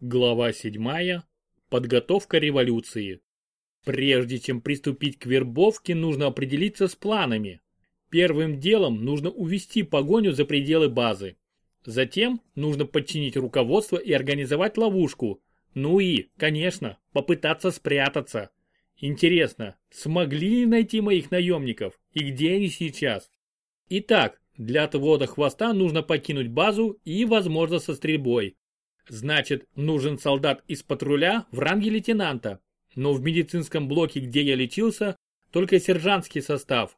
Глава 7. Подготовка революции. Прежде чем приступить к вербовке, нужно определиться с планами. Первым делом нужно увести погоню за пределы базы. Затем нужно подчинить руководство и организовать ловушку. Ну и, конечно, попытаться спрятаться. Интересно, смогли ли найти моих наемников и где они сейчас? Итак, для отвода хвоста нужно покинуть базу и, возможно, со стрельбой. Значит, нужен солдат из патруля в ранге лейтенанта. Но в медицинском блоке, где я лечился, только сержантский состав.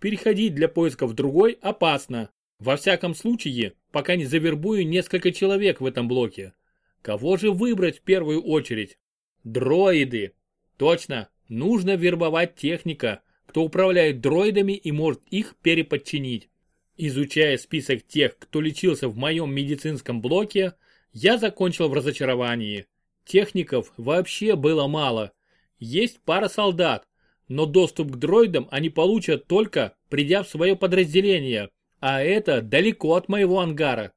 Переходить для поиска в другой опасно. Во всяком случае, пока не завербую несколько человек в этом блоке. Кого же выбрать в первую очередь? Дроиды. Точно, нужно вербовать техника, кто управляет дроидами и может их переподчинить. Изучая список тех, кто лечился в моем медицинском блоке, я закончил в разочаровании. Техников вообще было мало. Есть пара солдат, но доступ к дроидам они получат только, придя в свое подразделение, а это далеко от моего ангара.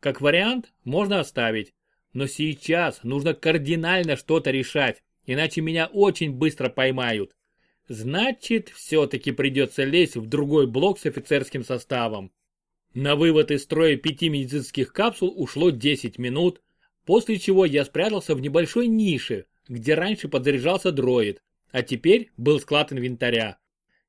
Как вариант, можно оставить. Но сейчас нужно кардинально что-то решать, иначе меня очень быстро поймают. Значит, все-таки придется лезть в другой блок с офицерским составом. На вывод из строя пяти медицинских капсул ушло 10 минут, после чего я спрятался в небольшой нише, где раньше подзаряжался дроид, а теперь был склад инвентаря.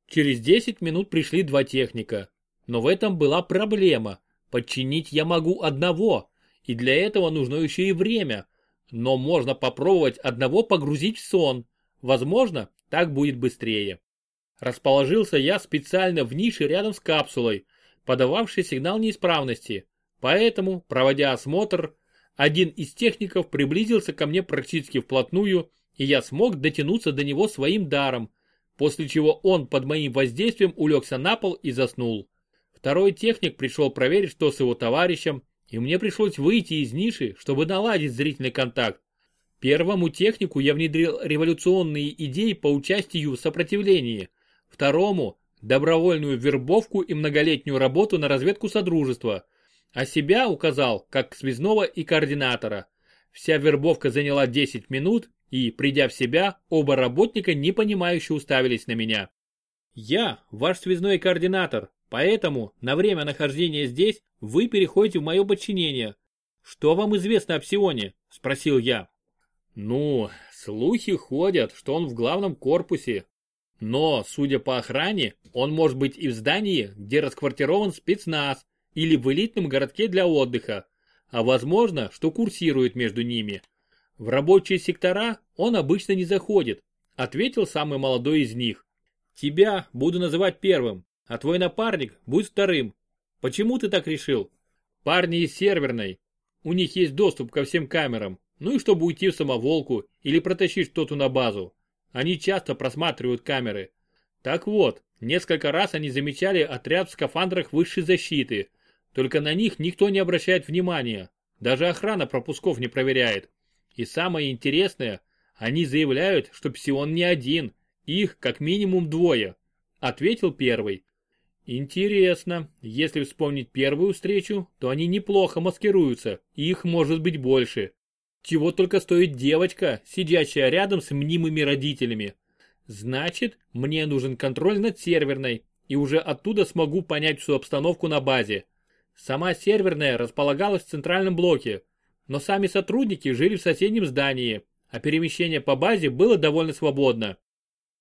Через 10 минут пришли два техника. Но в этом была проблема. Подчинить я могу одного, и для этого нужно еще и время. Но можно попробовать одного погрузить в сон. Возможно, так будет быстрее. Расположился я специально в нише рядом с капсулой, подававший сигнал неисправности. Поэтому, проводя осмотр, один из техников приблизился ко мне практически вплотную, и я смог дотянуться до него своим даром, после чего он под моим воздействием улегся на пол и заснул. Второй техник пришел проверить, что с его товарищем, и мне пришлось выйти из ниши, чтобы наладить зрительный контакт. Первому технику я внедрил революционные идеи по участию в сопротивлении, второму добровольную вербовку и многолетнюю работу на разведку Содружества, а себя указал как связного и координатора. Вся вербовка заняла 10 минут, и, придя в себя, оба работника непонимающе уставились на меня. Я ваш связной координатор, поэтому на время нахождения здесь вы переходите в мое подчинение. Что вам известно о Псионе? Спросил я. Ну, слухи ходят, что он в главном корпусе, но, судя по охране, он может быть и в здании, где расквартирован спецназ, или в элитном городке для отдыха, а возможно, что курсирует между ними. В рабочие сектора он обычно не заходит, ответил самый молодой из них. Тебя буду называть первым, а твой напарник будет вторым. Почему ты так решил? Парни из серверной. У них есть доступ ко всем камерам, ну и чтобы уйти в самоволку или протащить что-то на базу. Они часто просматривают камеры. Так вот, несколько раз они замечали отряд в скафандрах высшей защиты. Только на них никто не обращает внимания. Даже охрана пропусков не проверяет. И самое интересное, они заявляют, что Псион не один, их как минимум двое. Ответил первый. Интересно, если вспомнить первую встречу, то они неплохо маскируются, их может быть больше. Чего только стоит девочка, сидящая рядом с мнимыми родителями. Значит, мне нужен контроль над серверной, и уже оттуда смогу понять всю обстановку на базе. Сама серверная располагалась в центральном блоке, но сами сотрудники жили в соседнем здании, а перемещение по базе было довольно свободно.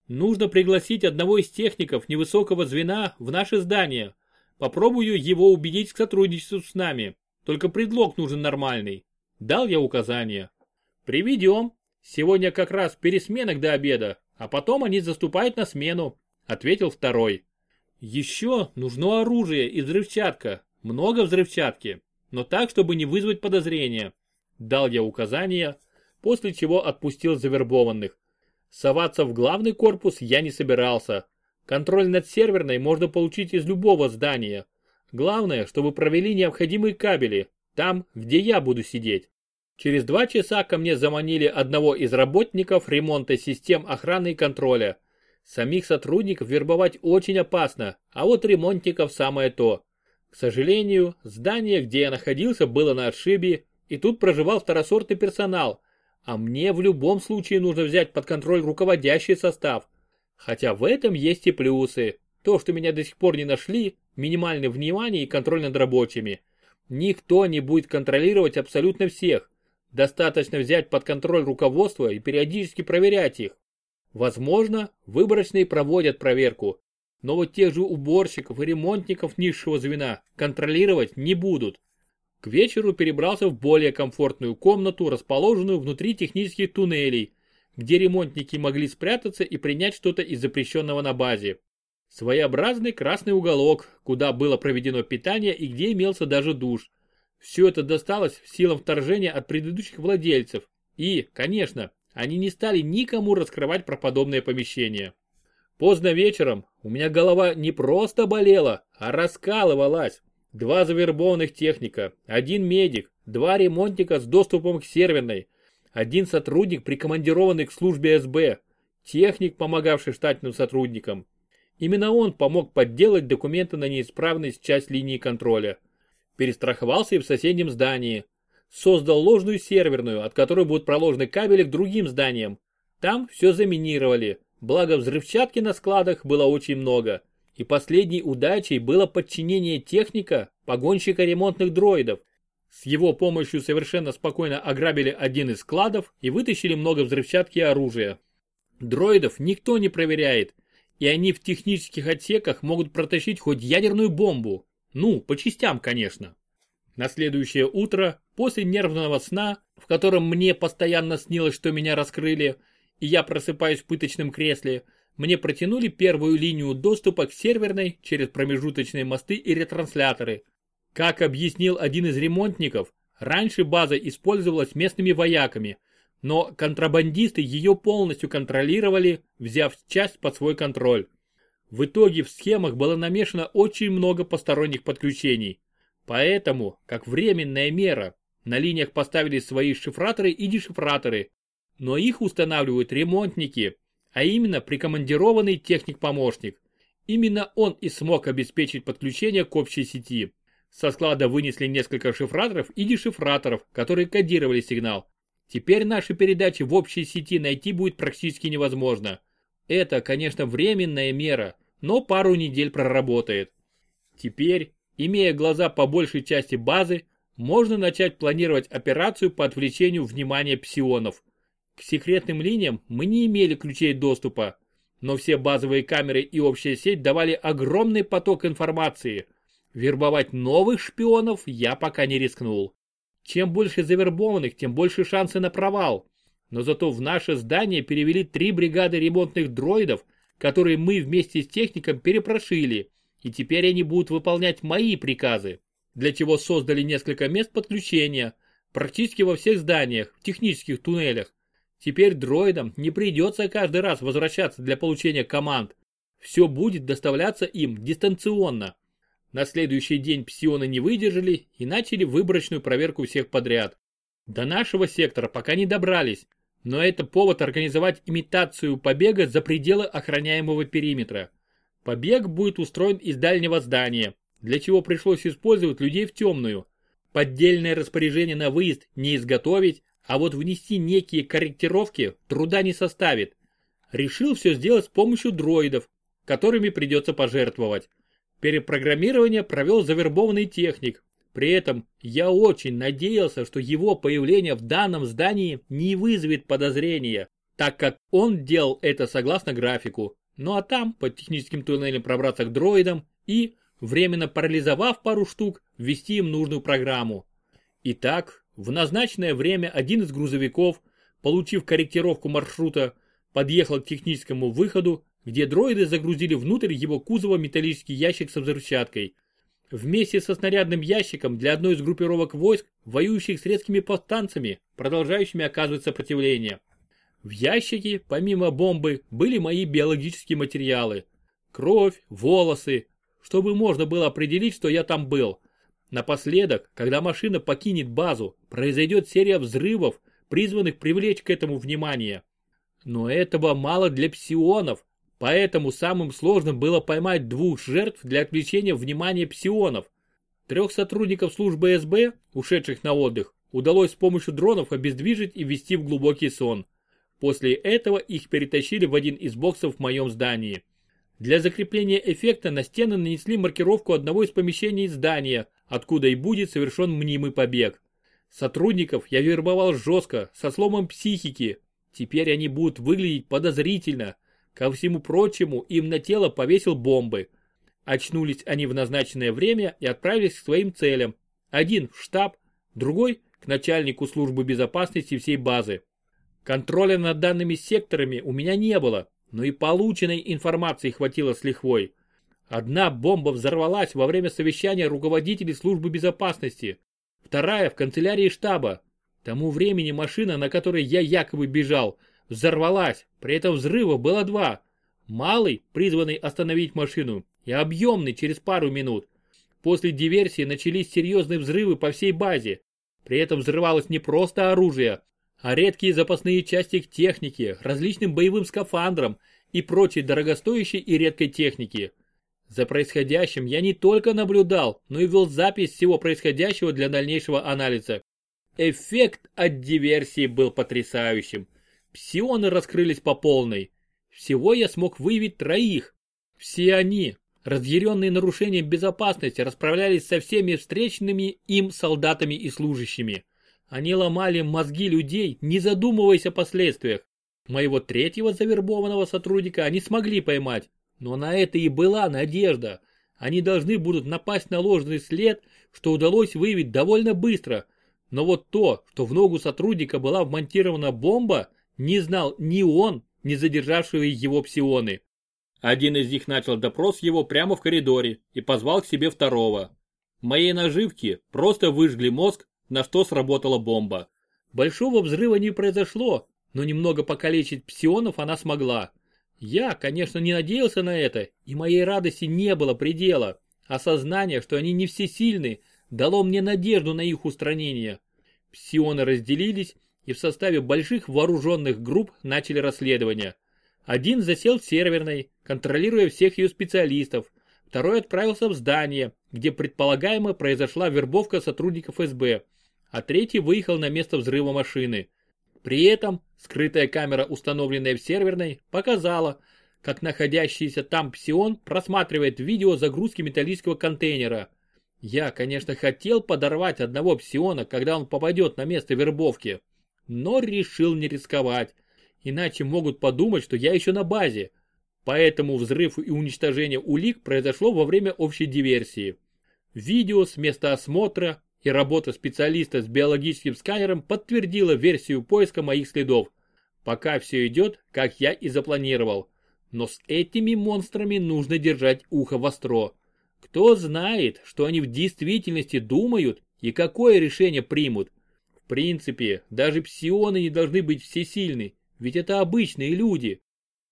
Нужно пригласить одного из техников невысокого звена в наше здание. Попробую его убедить к сотрудничеству с нами. Только предлог нужен нормальный. Дал я указание. Приведем. Сегодня как раз пересменок до обеда, а потом они заступают на смену, ответил второй. Еще нужно оружие и взрывчатка. Много взрывчатки, но так, чтобы не вызвать подозрения. Дал я указания, после чего отпустил завербованных. Соваться в главный корпус я не собирался. Контроль над серверной можно получить из любого здания. Главное, чтобы провели необходимые кабели, там, где я буду сидеть. Через два часа ко мне заманили одного из работников ремонта систем охраны и контроля. Самих сотрудников вербовать очень опасно, а вот ремонтников самое то. К сожалению, здание, где я находился, было на отшибе, и тут проживал второсортный персонал, а мне в любом случае нужно взять под контроль руководящий состав. Хотя в этом есть и плюсы. То, что меня до сих пор не нашли, минимальное внимание и контроль над рабочими. Никто не будет контролировать абсолютно всех. Достаточно взять под контроль руководство и периодически проверять их. Возможно, выборочные проводят проверку, но вот тех же уборщиков и ремонтников низшего звена контролировать не будут. К вечеру перебрался в более комфортную комнату, расположенную внутри технических туннелей, где ремонтники могли спрятаться и принять что-то из запрещенного на базе. Своеобразный красный уголок, куда было проведено питание и где имелся даже душ. Все это досталось силам вторжения от предыдущих владельцев. И, конечно, они не стали никому раскрывать про подобное помещение. Поздно вечером у меня голова не просто болела, а раскалывалась. Два завербованных техника, один медик, два ремонтника с доступом к серверной, один сотрудник, прикомандированный к службе СБ, техник, помогавший штатным сотрудникам. Именно он помог подделать документы на неисправность часть линии контроля. Перестраховался и в соседнем здании. Создал ложную серверную, от которой будут проложены кабели к другим зданиям. Там все заминировали, благо взрывчатки на складах было очень много. И последней удачей было подчинение техника, погонщика ремонтных дроидов. С его помощью совершенно спокойно ограбили один из складов и вытащили много взрывчатки и оружия. Дроидов никто не проверяет, и они в технических отсеках могут протащить хоть ядерную бомбу. Ну, по частям, конечно. На следующее утро, после нервного сна, в котором мне постоянно снилось, что меня раскрыли, и я просыпаюсь в пыточном кресле, мне протянули первую линию доступа к серверной через промежуточные мосты и ретрансляторы. Как объяснил один из ремонтников, раньше база использовалась местными вояками, но контрабандисты ее полностью контролировали, взяв часть под свой контроль. В итоге в схемах было намешано очень много посторонних подключений. Поэтому, как временная мера, на линиях поставили свои шифраторы и дешифраторы, но их устанавливают ремонтники, а именно прикомандированный техник-помощник. Именно он и смог обеспечить подключение к общей сети. Со склада вынесли несколько шифраторов и дешифраторов, которые кодировали сигнал. Теперь наши передачи в общей сети найти будет практически невозможно. Это, конечно, временная мера, но пару недель проработает. Теперь, имея глаза по большей части базы, можно начать планировать операцию по отвлечению внимания псионов. К секретным линиям мы не имели ключей доступа, но все базовые камеры и общая сеть давали огромный поток информации. Вербовать новых шпионов я пока не рискнул. Чем больше завербованных, тем больше шансы на провал. Но зато в наше здание перевели три бригады ремонтных дроидов которые мы вместе с техником перепрошили, и теперь они будут выполнять мои приказы, для чего создали несколько мест подключения, практически во всех зданиях, в технических туннелях. Теперь дроидам не придется каждый раз возвращаться для получения команд. Все будет доставляться им дистанционно. На следующий день псионы не выдержали и начали выборочную проверку всех подряд. До нашего сектора пока не добрались, но это повод организовать имитацию побега за пределы охраняемого периметра. Побег будет устроен из дальнего здания, для чего пришлось использовать людей в темную. Поддельное распоряжение на выезд не изготовить, а вот внести некие корректировки труда не составит. Решил все сделать с помощью дроидов, которыми придется пожертвовать. Перепрограммирование провел завербованный техник, при этом я очень надеялся, что его появление в данном здании не вызовет подозрения, так как он делал это согласно графику. Ну а там по техническим туннелям пробраться к дроидам и, временно парализовав пару штук, ввести им нужную программу. Итак, в назначенное время один из грузовиков, получив корректировку маршрута, подъехал к техническому выходу, где дроиды загрузили внутрь его кузова металлический ящик со взрывчаткой – вместе со снарядным ящиком для одной из группировок войск, воюющих с редкими повстанцами, продолжающими оказывать сопротивление. В ящике, помимо бомбы, были мои биологические материалы. Кровь, волосы, чтобы можно было определить, что я там был. Напоследок, когда машина покинет базу, произойдет серия взрывов, призванных привлечь к этому внимание. Но этого мало для псионов, Поэтому самым сложным было поймать двух жертв для отвлечения внимания псионов. Трех сотрудников службы СБ, ушедших на отдых, удалось с помощью дронов обездвижить и ввести в глубокий сон. После этого их перетащили в один из боксов в моем здании. Для закрепления эффекта на стены нанесли маркировку одного из помещений здания, откуда и будет совершен мнимый побег. Сотрудников я вербовал жестко, со сломом психики. Теперь они будут выглядеть подозрительно. Ко всему прочему, им на тело повесил бомбы. Очнулись они в назначенное время и отправились к своим целям. Один в штаб, другой к начальнику службы безопасности всей базы. Контроля над данными секторами у меня не было, но и полученной информации хватило с лихвой. Одна бомба взорвалась во время совещания руководителей службы безопасности, вторая в канцелярии штаба. К тому времени машина, на которой я якобы бежал, взорвалась, при этом взрывов было два. Малый, призванный остановить машину, и объемный через пару минут. После диверсии начались серьезные взрывы по всей базе. При этом взрывалось не просто оружие, а редкие запасные части к технике, различным боевым скафандрам и прочей дорогостоящей и редкой техники. За происходящим я не только наблюдал, но и вел запись всего происходящего для дальнейшего анализа. Эффект от диверсии был потрясающим. Псионы раскрылись по полной. Всего я смог выявить троих. Все они, разъяренные нарушением безопасности, расправлялись со всеми встречными им солдатами и служащими. Они ломали мозги людей, не задумываясь о последствиях. Моего третьего завербованного сотрудника они смогли поймать, но на это и была надежда. Они должны будут напасть на ложный след, что удалось выявить довольно быстро. Но вот то, что в ногу сотрудника была вмонтирована бомба, не знал ни он, ни задержавшие его псионы. Один из них начал допрос его прямо в коридоре и позвал к себе второго. Моей наживки просто выжгли мозг, на что сработала бомба. Большого взрыва не произошло, но немного покалечить псионов она смогла. Я, конечно, не надеялся на это, и моей радости не было предела. Осознание, что они не всесильны, дало мне надежду на их устранение. Псионы разделились и в составе больших вооруженных групп начали расследование. Один засел в серверной, контролируя всех ее специалистов. Второй отправился в здание, где предполагаемо произошла вербовка сотрудников СБ, а третий выехал на место взрыва машины. При этом скрытая камера, установленная в серверной, показала, как находящийся там псион просматривает видео загрузки металлического контейнера. Я, конечно, хотел подорвать одного псиона, когда он попадет на место вербовки, но решил не рисковать иначе могут подумать, что я еще на базе. Поэтому взрыв и уничтожение улик произошло во время общей диверсии. Видео с места осмотра и работа специалиста с биологическим сканером подтвердила версию поиска моих следов. Пока все идет, как я и запланировал. Но с этими монстрами нужно держать ухо востро. Кто знает, что они в действительности думают и какое решение примут. В принципе, даже псионы не должны быть всесильны ведь это обычные люди.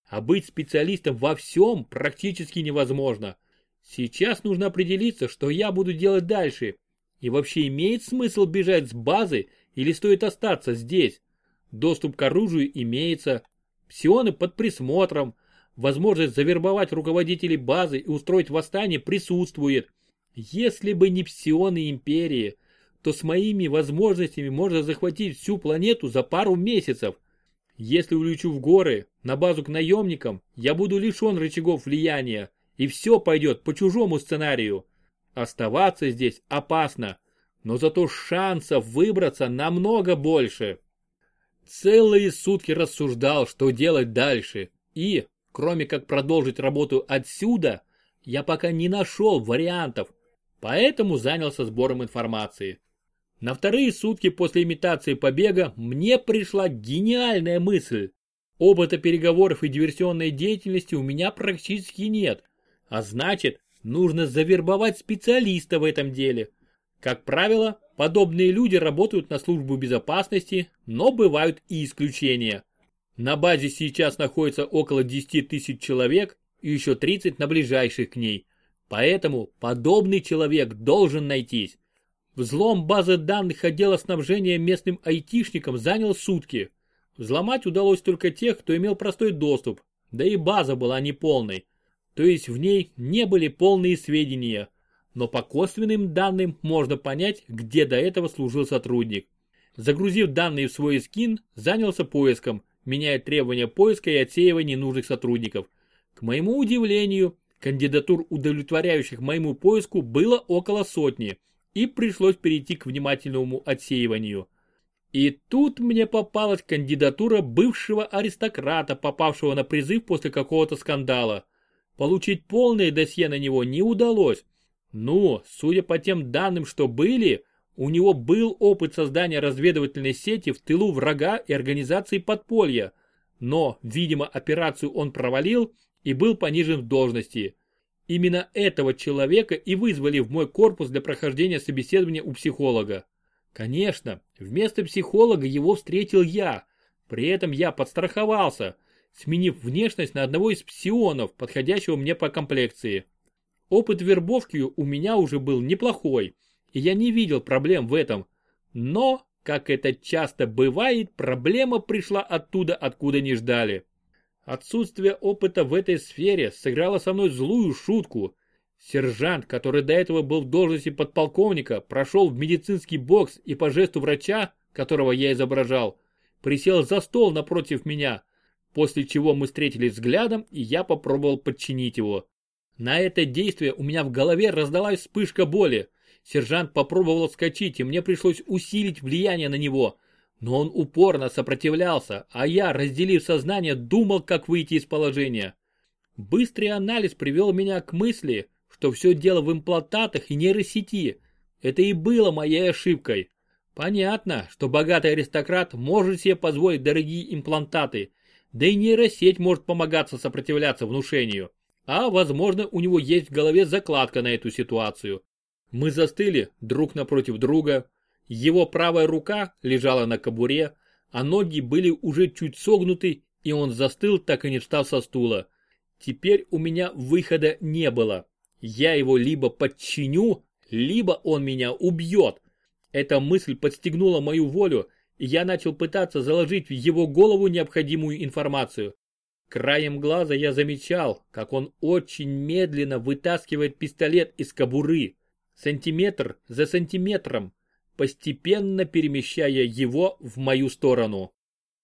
А быть специалистом во всем практически невозможно. Сейчас нужно определиться, что я буду делать дальше. И вообще имеет смысл бежать с базы или стоит остаться здесь? Доступ к оружию имеется. Псионы под присмотром. Возможность завербовать руководителей базы и устроить восстание присутствует. Если бы не псионы империи, то с моими возможностями можно захватить всю планету за пару месяцев. Если улечу в горы, на базу к наемникам, я буду лишен рычагов влияния, и все пойдет по чужому сценарию. Оставаться здесь опасно, но зато шансов выбраться намного больше. Целые сутки рассуждал, что делать дальше, и, кроме как продолжить работу отсюда, я пока не нашел вариантов, поэтому занялся сбором информации. На вторые сутки после имитации побега мне пришла гениальная мысль. Опыта переговоров и диверсионной деятельности у меня практически нет. А значит, нужно завербовать специалиста в этом деле. Как правило, подобные люди работают на службу безопасности, но бывают и исключения. На базе сейчас находится около 10 тысяч человек и еще 30 на ближайших к ней. Поэтому подобный человек должен найтись. Взлом базы данных отдела снабжения местным айтишникам занял сутки. Взломать удалось только тех, кто имел простой доступ, да и база была неполной. То есть в ней не были полные сведения, но по косвенным данным можно понять, где до этого служил сотрудник. Загрузив данные в свой скин, занялся поиском, меняя требования поиска и отсеивания ненужных сотрудников. К моему удивлению, кандидатур, удовлетворяющих моему поиску, было около сотни, и пришлось перейти к внимательному отсеиванию. И тут мне попалась кандидатура бывшего аристократа, попавшего на призыв после какого-то скандала. Получить полное досье на него не удалось. Но, судя по тем данным, что были, у него был опыт создания разведывательной сети в тылу врага и организации подполья, но, видимо, операцию он провалил и был понижен в должности. Именно этого человека и вызвали в мой корпус для прохождения собеседования у психолога. Конечно, вместо психолога его встретил я. При этом я подстраховался, сменив внешность на одного из псионов, подходящего мне по комплекции. Опыт вербовки у меня уже был неплохой, и я не видел проблем в этом. Но, как это часто бывает, проблема пришла оттуда, откуда не ждали. Отсутствие опыта в этой сфере сыграло со мной злую шутку. Сержант, который до этого был в должности подполковника, прошел в медицинский бокс и по жесту врача, которого я изображал, присел за стол напротив меня, после чего мы встретились взглядом и я попробовал подчинить его. На это действие у меня в голове раздалась вспышка боли. Сержант попробовал скачать, и мне пришлось усилить влияние на него. Но он упорно сопротивлялся, а я, разделив сознание, думал, как выйти из положения. Быстрый анализ привел меня к мысли, что все дело в имплантатах и нейросети. Это и было моей ошибкой. Понятно, что богатый аристократ может себе позволить дорогие имплантаты, да и нейросеть может помогаться сопротивляться внушению. А возможно у него есть в голове закладка на эту ситуацию. Мы застыли друг напротив друга. Его правая рука лежала на кобуре, а ноги были уже чуть согнуты, и он застыл, так и не встав со стула. Теперь у меня выхода не было. Я его либо подчиню, либо он меня убьет. Эта мысль подстегнула мою волю, и я начал пытаться заложить в его голову необходимую информацию. Краем глаза я замечал, как он очень медленно вытаскивает пистолет из кобуры, сантиметр за сантиметром, постепенно перемещая его в мою сторону.